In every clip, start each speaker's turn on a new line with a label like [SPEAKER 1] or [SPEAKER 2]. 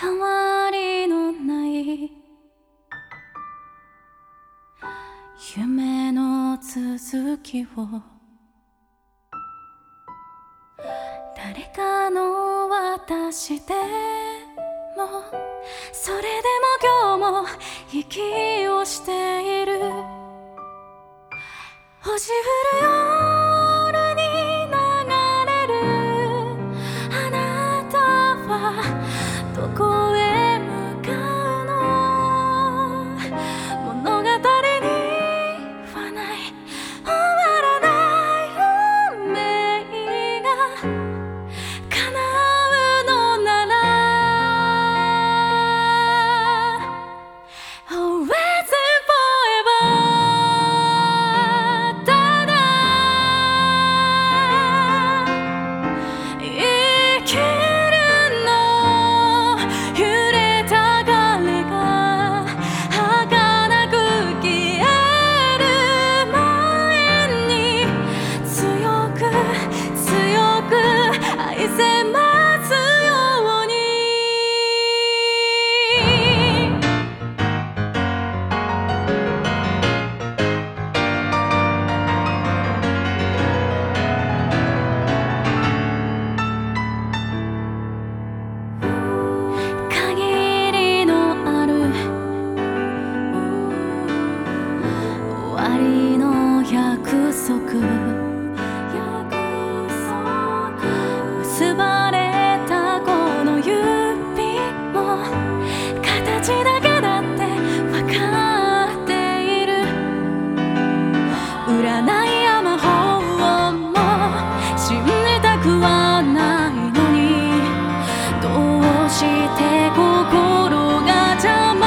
[SPEAKER 1] 変わりのない夢の続きを誰かの私でもそれでも今日も息をしている。星降る夜終わりの約束。結ばれたこの指も形だけだって分かっている。占いや魔法も信じたくはないのにどうして心が邪魔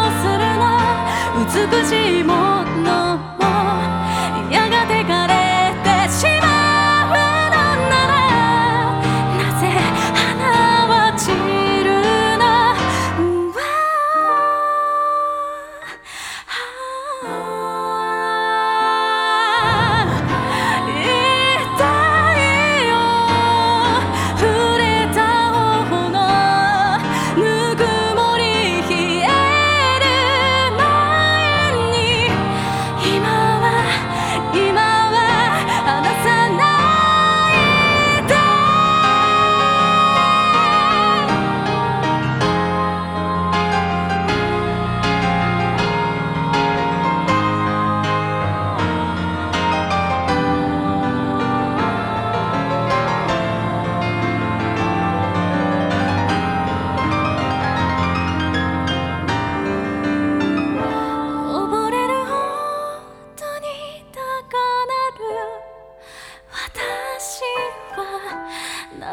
[SPEAKER 1] をするの？美しいものも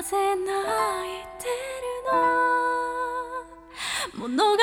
[SPEAKER 1] ぜ泣いてるの。物語